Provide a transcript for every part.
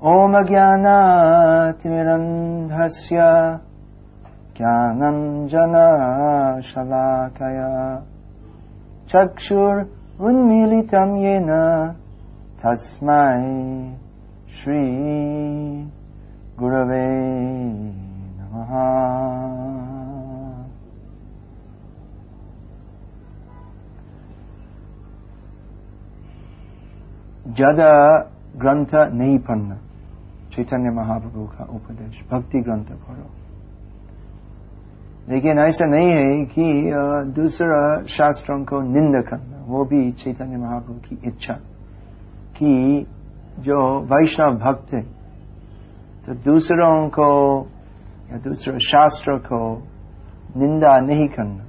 ॐ ज्ञानातिमिरन्धस्य ज्ञानञ्जनशलाकया। चक्षुरुन्मीलितं येन तस्मै श्री गुरवे नमः। ज़्यादा ग्रंथ नहीं पढ़ना चैतन्य महाप्रभु का उपदेश, भक्ति ग्रंथ पढ़ो। लेकिन ऐसा नहीं है कि दूसरा शास्त्रों को निंदा करना, वो भी चैतन्य महाप्रभु की इच्छा कि जो वैष्णव भक्त है तो दूसरों को या दूसरे शास्त्र को निंदा नहीं करना।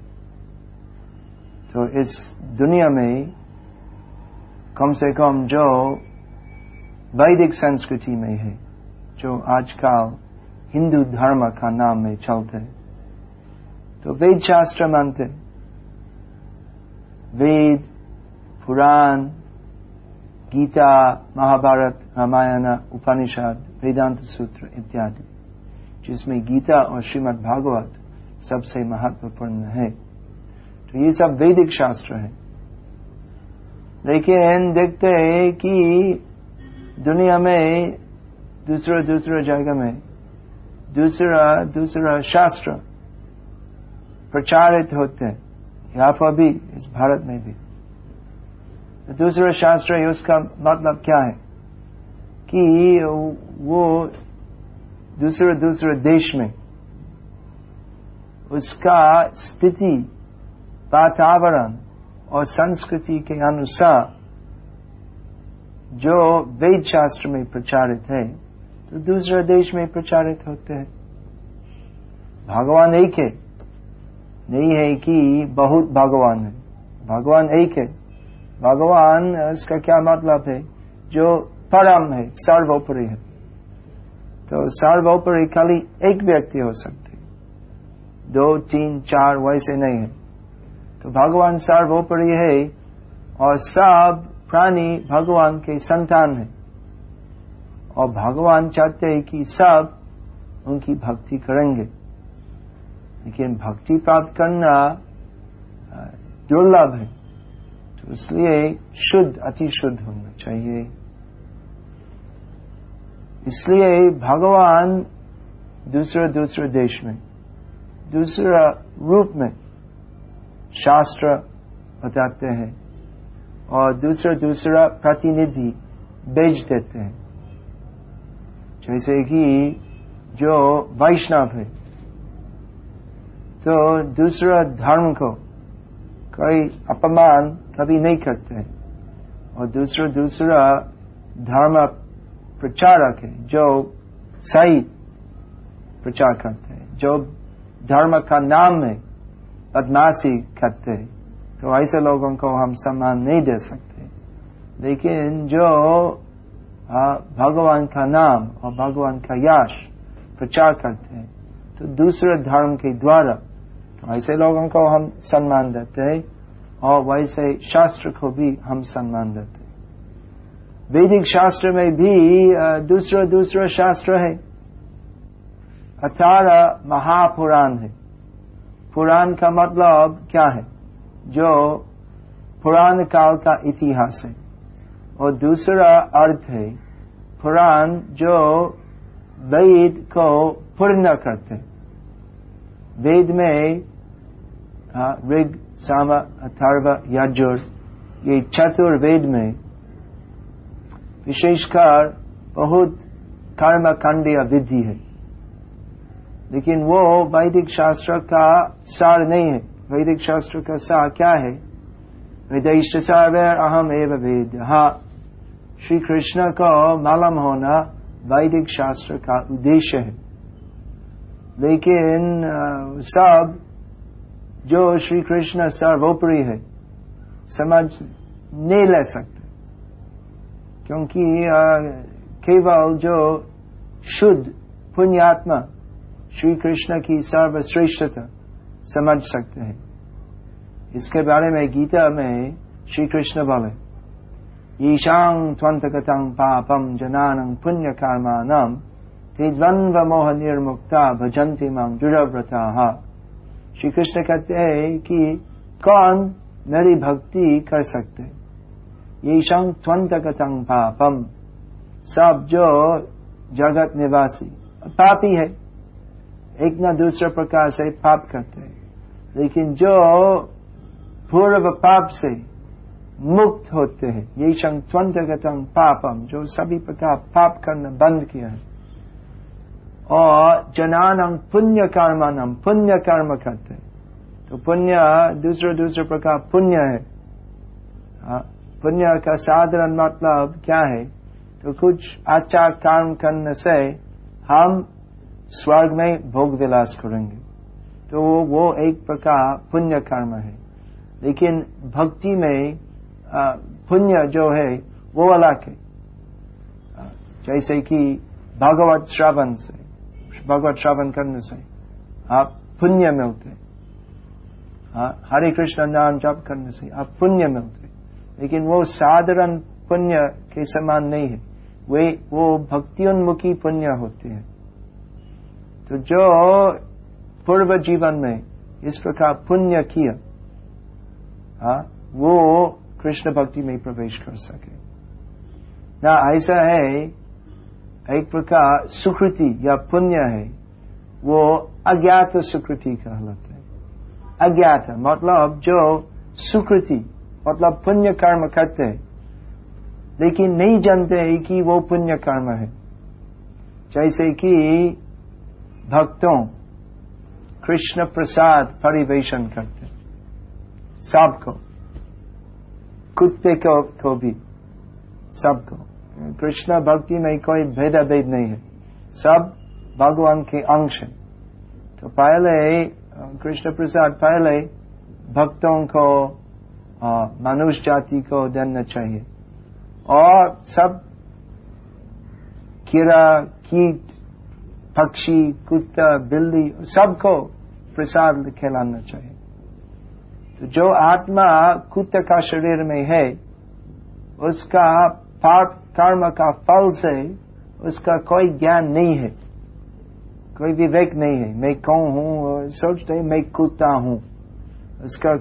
तो इस दुनिया में कम से कम जो वैदिक संस्कृति में है जो आजकल हिंदू धर्म का नाम में चलते। तो वेद शास्त्र मानते। वेद, पुराण, गीता, महाभारत, रामायण, उपनिषद, वेदांत सूत्र इत्यादि, जिसमें गीता और श्रीमद् भागवत सबसे महत्वपूर्ण है। तो ये सब वैदिक शास्त्र है। लेकिन देखते हैं कि दुनिया में दूसरा दूसरा जगह में, दूसरा दूसरा शास्त्र प्रचारित होते हैं। यहाँ पर भी, इस भारत में भी। दूसरा शास्त्र है, उसका मतलब क्या है? कि वो दूसरे दूसरे देश में, उसका स्थिति, वातावरण और संस्कृति के अनुसार जो वेद शास्त्र में प्रचारित है तो दूसरे देश में प्रचारित होते हैं। भगवान एक है। नहीं है कि बहुत भगवान है। भगवान एक है। भगवान, इसका क्या मतलब है? जो परम है, सर्वोपरि है। तो सर्वोपरि खाली एक व्यक्ति हो सकते दो, तीन, चार, वैसे नहीं है। तो भगवान सर्वोपरि है और सब प्राणी भगवान के संतान है। और भगवान चाहते हैं कि सब उनकी भक्ति करेंगे। लेकिन भक्ति प्राप्त करना दुर्लभ है। तो इसलिए शुद्ध, अति शुद्ध होना चाहिए। इसलिए भगवान दूसरे दूसरे देश में, दूसरा रूप में शास्त्र बताते हैं और दूसरा दूसरा प्रतिनिधि भेज देते हैं। जैसे कि जो वैष्णव है तो दूसरा धर्म को कोई अपमान कभी नहीं करते हैं। और दूसरा दूसरा धर्म प्रचारक है, जो सही प्रचार करते हैं, जो धर्म का नाम में बदमाशी करते हैं। तो ऐसे लोगों को हम सम्मान नहीं दे सकते। लेकिन जो भगवान का नाम और भगवान का यश प्रचार करते हैं? तो दूसरे धर्म के द्वारा तो ऐसे लोगों को हम सम्मान देते हैं और वैसे शास्त्र को भी हम सम्मान देते हैं। वैदिक शास्त्र में भी दूसरा दूसरा शास्त्र है। अठारह महापुराण है। पुराण का मतलब क्या है? जो पुराण काल का इतिहास है। और दूसरा अर्थ है पुराण जो वेद को पूर्ण करते वेद में ऋग साम, अथर्व, यजुर, ये चतुर्वेद में विशेषकर बहुत कर्मकांडीय विधि है। लेकिन वो वैदिक शास्त्र का सार नहीं है। वैदिक शास्त्र का सार क्या है? वेदिष्ट सार अहम एव वेद। हाँ श्री कृष्ण को मालूम होना वैदिक शास्त्र का उद्देश्य है। लेकिन सब जो श्री कृष्ण सर्वोपरि है, समझ नहीं ले सकते। क्योंकि केवल जो शुद्ध पुण्यात्मा श्री कृष्ण की सर्वश्रेष्ठता समझ सकते हैं। इसके बारे में गीता में श्री कृष्ण बोले। येषां त्वन्तगतं पापं जनानं पुण्यकर्माणं ते द्वन्द्वमोह निर्मुक्ता भजन्ति माँ दृढ़व्रताः। श्री कृष्ण कहते हैं कि कौन मेरी भक्ति कर सकते। ये त्वंतगतं पापम सब जो जगत निवासी, पापी है। एक न दूसरे प्रकार से पाप करते हैं। लेकिन जो पूर्व पाप से मुक्त होते हैं। ये संतगतम पापम जो सभी प्रकार पाप करना बंद किया है। और जनानम पुण्य कर्मानम पुण्य कर्म करते हैं। तो पुण्य दूसरे दूसरे प्रकार पुण्य है। हाँ, पुण्य का साधारण मतलब क्या है? तो कुछ अच्छा कर्म करने से हम स्वर्ग में भोग विलास करेंगे। तो वो एक प्रकार पुण्य कर्म है। लेकिन भक्ति में पुण्य जो है, वो अलग है जैसे कि भगवत श्रावण से, भगवत श्रावण करने से आप पुण्य मिलते हरे कृष्ण नाम जप करने से आप पुण्य मिलते लेकिन वो साधारण पुण्य के समान नहीं है। वे, वो भक्तियोन्मुखी पुण्य होते हैं। तो जो पूर्व जीवन में इस प्रकार पुण्य किया, हा? वो कृष्ण भक्ति में प्रवेश कर सके ना ऐसा है एक प्रकार सुकृति या पुण्य है वो अज्ञात सुकृति कहलाते हैं अज्ञात मतलब जो सुकृति मतलब पुण्य कर्म करते हैं लेकिन नहीं जानते हैं कि वो पुण्य कर्म है जैसे कि भक्तों कृष्ण प्रसाद परिवेशन करते सबको कुत्ते को, को भी? सबको कृष्ण भक्ति में कोई भेदा भेद नहीं है। सब भगवान के अंश है। तो पहले कृष्ण प्रसाद पहले भक्तों को मनुष्य जाति को देना चाहिए। और सब कीड़ा कीट पक्षी कुत्ता बिल्ली सबको प्रसाद खिलाना चाहिए। तो जो आत्मा कुत्ते का शरीर में है, उसका पाप कर्म का फल से उसका कोई ज्ञान नहीं है, कोई विवेक नहीं है। मैं कौन हूँ? सोचते मैं कुत्ता हूँ। उसका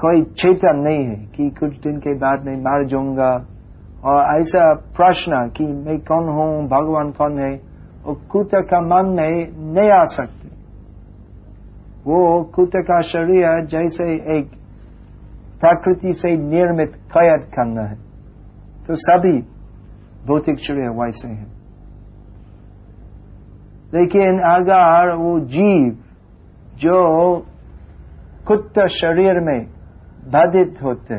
कोई चेतन नहीं है कि कुछ दिन के बाद मैं मार जाऊँगा। और ऐसा प्रश्न कि मैं कौन हूँ? भगवान कौन है? वो कुत्ते का मन में नहीं आ सकते। वो कुत्ते का शरीर जैसे एक प्रकृति से निर्मित कैद करना है। तो सभी भौतिक शरीर वैसे हैं। लेकिन अगर वो जीव जो कुत्ता शरीर में बाधित होते,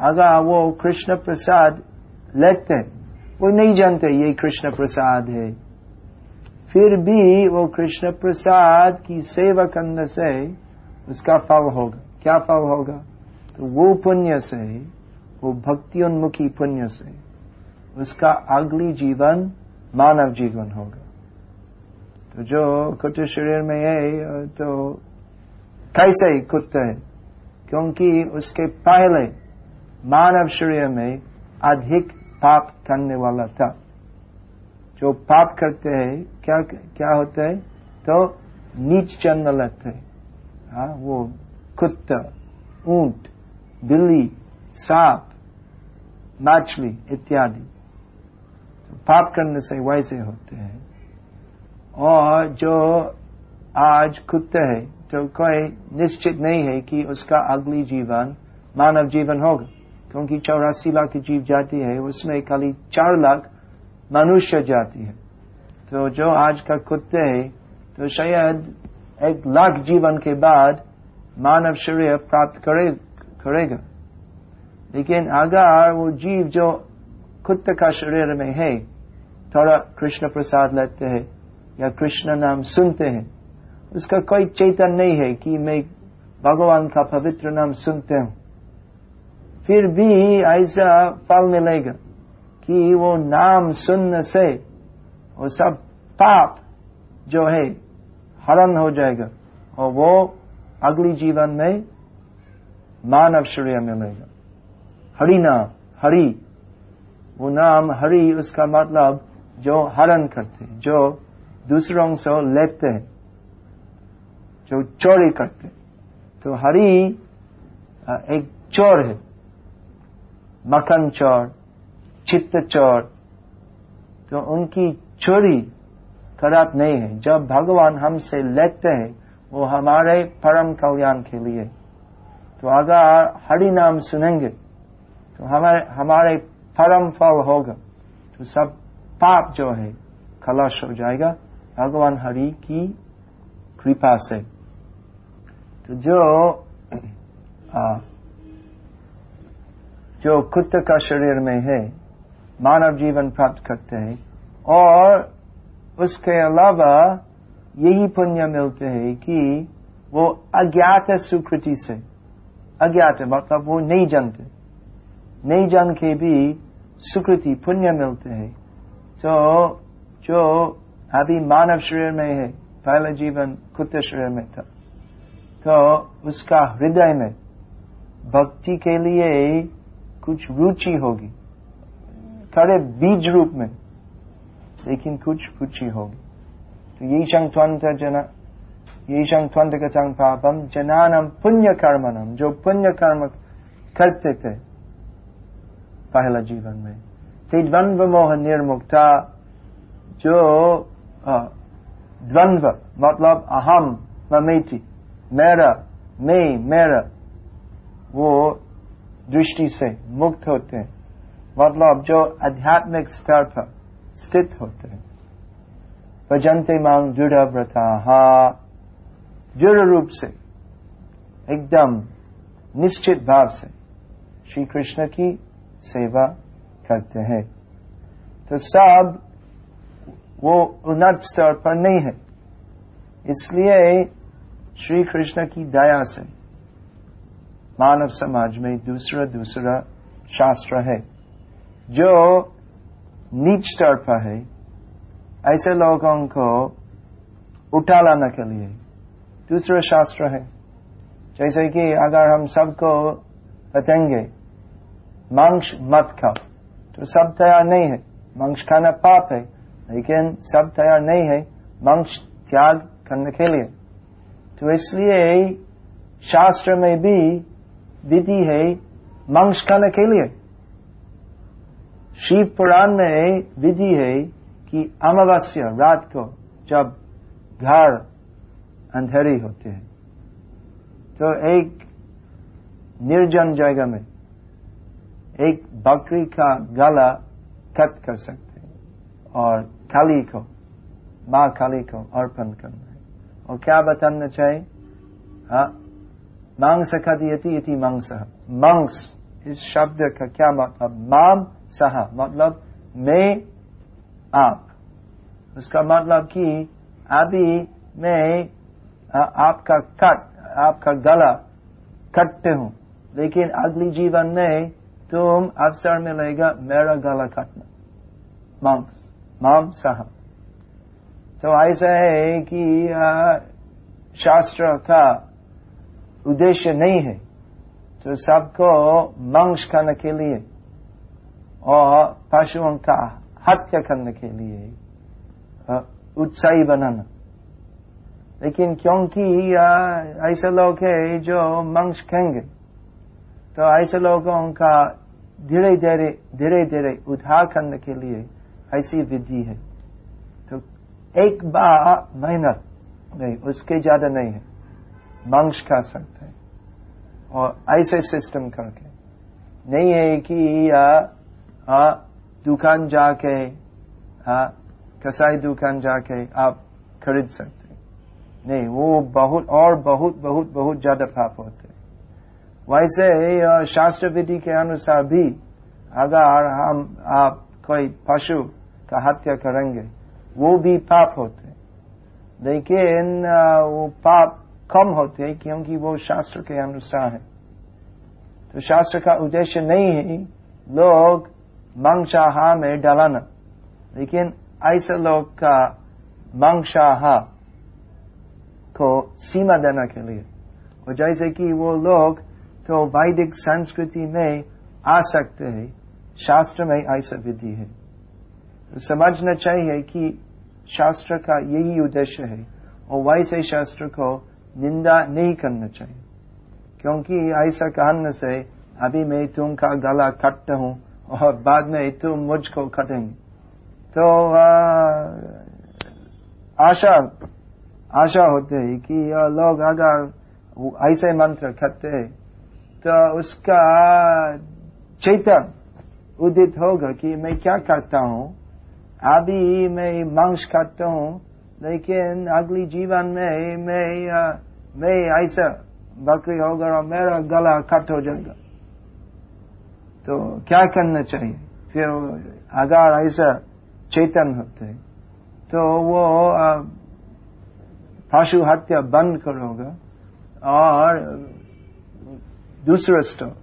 अगर वो कृष्ण प्रसाद लेते वो नहीं जानते ये कृष्ण प्रसाद है। फिर भी वो कृष्ण प्रसाद की सेवा करने से उसका फल होगा। क्या फल होगा? तो वो पुण्य से, वो भक्तियोन्मुखी पुण्य से उसका अगली जीवन, मानव जीवन होगा। तो जो कुत्ते शरीर में है तो कैसे ही कुत्ते है, क्योंकि उसके पहले मानव शरीर में अधिक पाप करने वाला था। जो पाप करते हैं क्या क्या होता है? तो नीच जन्म लेते हैं। हाँ, वो कुत्ता ऊँट बिल्ली सांप मछली इत्यादि। तो पाप करने से वैसे होते हैं। और जो आज कुत्ते है तो कोई निश्चित नहीं है कि उसका अगली जीवन मानव जीवन होगा। क्योंकि चौरासी लाख की जीव जाती है उसमें खाली चार लाख मनुष्य जाती है। तो जो आज का कुत्ते है तो शायद एक लाख जीवन के बाद मानव शरीर प्राप्त करे, करेगा। लेकिन अगर वो जीव जो कुत्ते का शरीर में है थोड़ा कृष्ण प्रसाद लेते हैं या कृष्ण नाम सुनते हैं उसका कोई चेतन नहीं है कि मैं भगवान का पवित्र नाम सुनते हूँ। फिर भी ऐसा फल मिलेगा। कि वो नाम सुनने से वो सब पाप जो है, हरण हो जाएगा और वो अगली जीवन में मानव शरीर मिलेगा। हरि नाम, हरि। वो नाम हरि, उसका मतलब जो हरण करते जो दूसरों से लेते हैं, जो चोरी करते तो हरि एक चोर है, मक्खन चोर। चित्त चोर। तो उनकी चोरी खराब नहीं है। जब भगवान हमसे लेते हैं वो हमारे परम कल्याण के लिए। तो अगर हरि नाम सुनेंगे तो हमारे हमारे परम फल होगा। तो सब पाप जो है खलाश हो जाएगा। भगवान हरि की कृपा से। तो जो आ, जो कुत्ते का शरीर में है मानव जीवन प्राप्त करते हैं और उसके अलावा यही पुण्य मिलते हैं कि वो अज्ञात सुकृति से। अज्ञात मतलब वो नहीं जानते। नहीं जान के भी सुकृति, पुण्य मिलते हैं। तो जो अभी मानव शरीर में है, पहला जीवन कुत्ते शरीर में था। तो उसका हृदय में भक्ति के लिए कुछ रुचि होगी। खड़े बीज रूप में, लेकिन कुछ कुछ ही होगी। तो ये संत्वंत जना ये संत्वंत गतंग पापम, जनानम पुण्य कर्मनम जो पुण्य कर्म करते थे पहला जीवन में। से द्वंद्व मोह निर्मुक्ता, जो द्वंद्व मतलब अहम ममेटी मेरा, मैं, मेरा, वो दृष्टि से मुक्त होते हैं। मतलब जो आध्यात्मिक स्तर पर स्थित होते हैं। भजनते मांग दृढ़ व्रता दृढ़ रूप से, एकदम निश्चित भाव से श्री कृष्ण की सेवा करते हैं। तो सब वो उन्नत स्तर पर नहीं है। इसलिए श्री कृष्ण की दया से मानव समाज में दूसरा दूसरा शास्त्र है। जो नीच स्तर पर है, ऐसे लोगों को उठा लाने के लिए दूसरा शास्त्र है। जैसे कि अगर हम सबको बताएँगे, मांस मत खाओ तो सब तैयार नहीं है। मांस खाना पाप है, लेकिन सब तैयार नहीं है मांस त्याग करने के लिए। तो इसलिए शास्त्र में भी विधि है मांस खाने के लिए। शिव पुराण में विधि है कि अमावस्या रात को जब घर अंधेरी होते हैं तो एक निर्जन जगह में एक बकरी का गला कट कर सकते हैं और काली को माँ काली को अर्पण करना है और क्या बताना चाहिए हाँ मांस खदियति इति मांस मांस इस शब्द का क्या मतलब? माम सहा मतलब मैं, आप। उसका मतलब कि अभी मैं आपका कट, आपका गला कटते हूँ। लेकिन अगली जीवन में तुम अवसर मिलेगा मेरा गला काटना। मांस माम सह। तो ऐसा है कि शास्त्र का उद्देश्य नहीं है। तो सबको मांस खाने के लिए और पशुओं का हत्या करने के लिए उत्साही बनाना लेकिन क्योंकि ऐसे लोग है जो मांस खाएँगे तो ऐसे लोगों का धीरे धीरे धीरे धीरे उद्धार करने के लिए ऐसी विधि है तो एक बार मेहनत नहीं उसके ज़्यादा नहीं है मांस खा सकते हैं और ऐसे सिस्टम करके। नहीं है कि आ, दुकान जाके कसाई दुकान जाके आप खरीद सकते नहीं वो बहुत और बहुत बहुत बहुत ज़्यादा पाप होते वैसे शास्त्र विधि के अनुसार भी अगर हम आप कोई पशु का हत्या करेंगे वो भी पाप होते लेकिन वो पाप कम होते हैं क्योंकि वो शास्त्र के अनुसार है। तो शास्त्र का उद्देश्य नहीं है लोग मंगशाहा में डालाना। लेकिन ऐसे लोग का मंगशाहा को सीमा देना के लिए। और जैसे कि वो लोग तो वैदिक संस्कृति में आ सकते हैं, शास्त्र में ऐसा विधि है। तो समझना चाहिए कि शास्त्र का यही उद्देश्य है। और वैसे शास्त्र को निंदा नहीं करना चाहिए। क्योंकि ऐसा कहने से अभी मैं तुमका गला काटता हूँ और बाद में तुम मुझको कटेंगे। तो आशा आशा होते है कि लोग अगर ऐसे मंत्र करते हैं तो उसका चेतन उदित होगा कि मैं क्या करता हूँ। अभी मैं मांस खाता हूँ, लेकिन अगली जीवन में मैं मैं ऐसा बकरी होगा और मेरा गला कट हो जाएगा। तो क्या करना चाहिए? फिर अगर ऐसा चेतन होते तो वो पशु हत्या बंद करोगे और दूसरे स्तर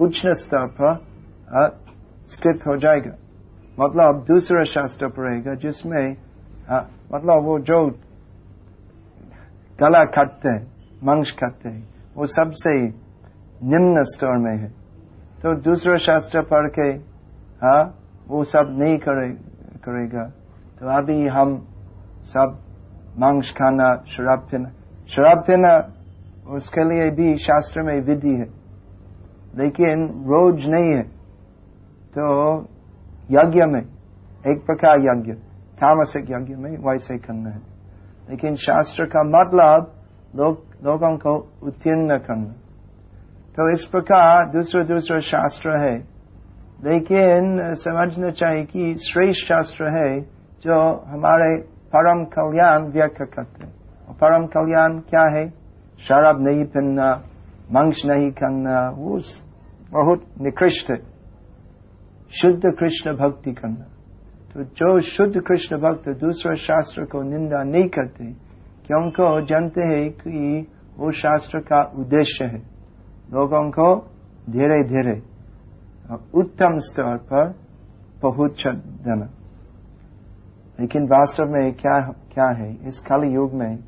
उच्च स्तर पर स्थित हो जाएगा। मतलब दूसरा शास्त्र पड़ेगा जिसमें मतलब वो जो गला खाते हैं मंश खाते हैं वो सबसे निम्न स्तर में है तो दूसरा शास्त्र पढ़ के हाँ वो सब नहीं करे करेगा तो अभी हम सब मांस खाना शराब पीना शराब पीना उसके लिए भी शास्त्र में विधि है लेकिन रोज नहीं है तो यज्ञ में एक प्रकार यज्ञ तामसिक यज्ञ में वैसे करना है लेकिन शास्त्र का मतलब लोग, लोगों को उत्तीर्ण करना। तो इस प्रकार दूसरा दूसरा शास्त्र है। लेकिन समझना चाहिए कि श्रेष्ठ शास्त्र है जो हमारे परम कल्याण व्यक्त करते हैं। परम कल्याण क्या है? शराब नहीं पीना मंश नहीं करना वो बहुत निकृष्ट है। शुद्ध कृष्ण भक्ति करना। तो जो शुद्ध कृष्ण भक्त दूसरे शास्त्र को निंदा नहीं करते क्योंकि वो जानते हैं कि वो शास्त्र का उद्देश्य है? लोगों को धीरे धीरे उत्तम स्तर पर पहुँच देना लेकिन वास्तव में क्या क्या है? इस काली युग में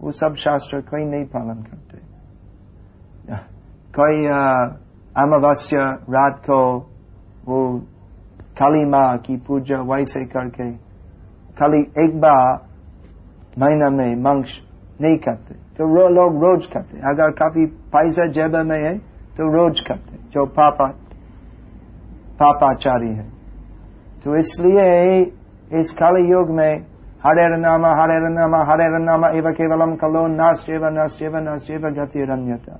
वो सब शास्त्र कोई नहीं पालन करते। कोई अमावस्या रात को वो काली माँ की पूजा वैसे करके खाली एक बार महीना में मंश नहीं करते तो रो, लोग रोज करते अगर काफ़ी पैसा जेब में है तो रोज करते जो पापा पापाचारी है। तो इसलिए इस काली युग में हरे नाम हरे नाम हरे नाम एवं केवलम कलो नास्व नास्व नास्व गति रण्यता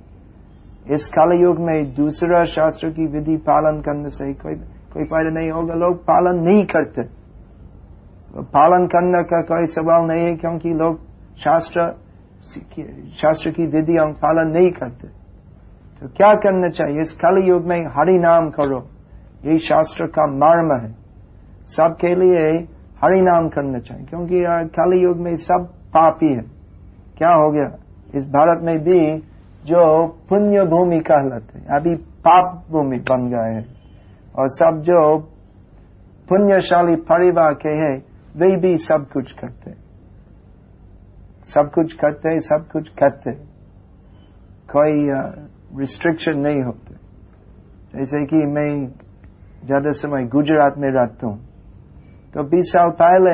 इस काल युग में दूसरा शास्त्र की विधि पालन करने से कोई कोई फ़ायदा नहीं होगा, लोग पालन नहीं करते। पालन करने का कोई सवाल नहीं है, क्योंकि लोग शास्त्र शास्त्र की विधियों पालन नहीं करते। तो क्या करना चाहिए? इस कल युग में हरि नाम करो। यही शास्त्र का मर्म है। सबके लिए हरि नाम करना चाहिए, क्योंकि काली युग में सब पापी है। क्या हो गया? इस भारत में भी जो पुण्य भूमि कहलाते अभी पाप भूमि बन गए हैं। और सब जो पुण्यशाली परिवार के हैं वे भी सब कुछ करते सब कुछ करते सब कुछ करते कोई रिस्ट्रिक्शन uh, नहीं होते। जैसे कि मैं ज़्यादा समय गुजरात में रहता हूँ तो बीस साल पहले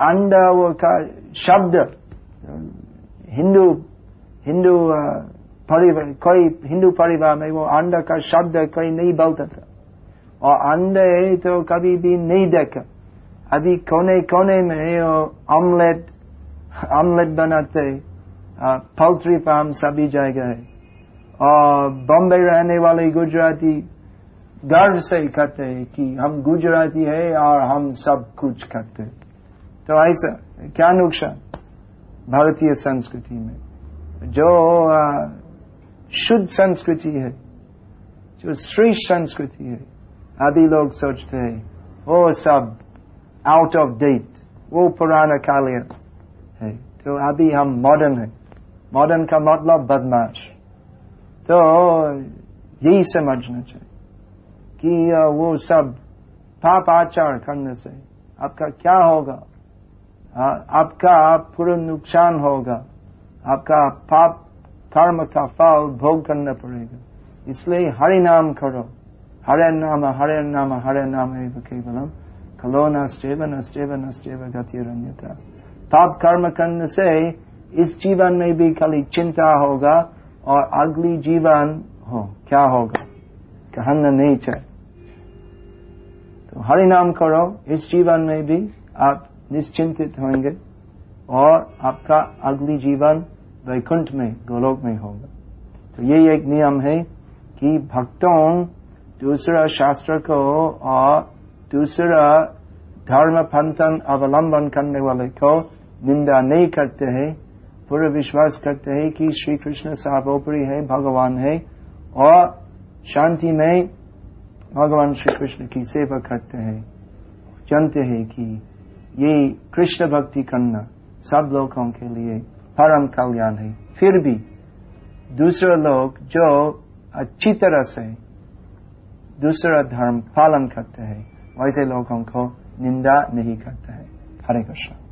अंडा वो का शब्द हिंदू हिंदू परिवार कोई हिंदू परिवार में वो अंडा का शब्द कोई नहीं बोलता था। और अंडे तो कभी भी नहीं देखा। अभी कोने कोने में ऑमलेट ऑमलेट बनाते पोल्ट्री फार्म सभी जगह है। और बॉम्बे रहने वाले गुजराती गर्व से कहते हैं कि हम गुजराती है और हम सब कुछ करते तो ऐसा, क्या नुकसान? भारतीय संस्कृति में। जो शुद्ध संस्कृति है। जो श्रेष्ठ संस्कृति है। अभी लोग सोचते हैं वो सब आउट ऑफ़ डेट वो पुराना कालीन है। तो अभी हम मॉडर्न है। मॉडर्न का मतलब बदमाश। तो यही समझना चाहिए कि वो सब पाप आचार करने से आपका क्या होगा? आपका पूरा नुकसान होगा। आपका पाप कर्म का फल भोग करना पड़ेगा इसलिए हरि नाम करो हरे नाम हरे नाम हरे नाम एव केवलम कलो नस्टेव नस्टेव नस्टेव गतिरन्यता पाप कर्म करने से इस जीवन में भी खाली चिंता होगा और अगली जीवन हो क्या होगा कहना नहीं चाहिए तो हरि नाम करो इस जीवन में भी आप निश्चिंतित होंगे और आपका अगली जीवन वैकुंठ में, गोलोक में होगा। तो ये एक नियम है कि भक्तों दूसरा शास्त्र को और दूसरा धर्म पंथन अवलंबन करने वाले को निंदा नहीं करते हैं, पूरा विश्वास करते हैं कि श्री कृष्ण सर्वोपरि है, भगवान है, और शांति में भगवान श्री कृष्ण की सेवा करते हैं। जानते हैं कि ये कृष्ण भक्ति करना सब लोगों के लिए परम कल्याण। है फिर भी दूसरे लोग जो अच्छी तरह से दूसरा धर्म पालन करते हैं, वैसे लोगों को निंदा नहीं करते हैं। हरे कृष्ण।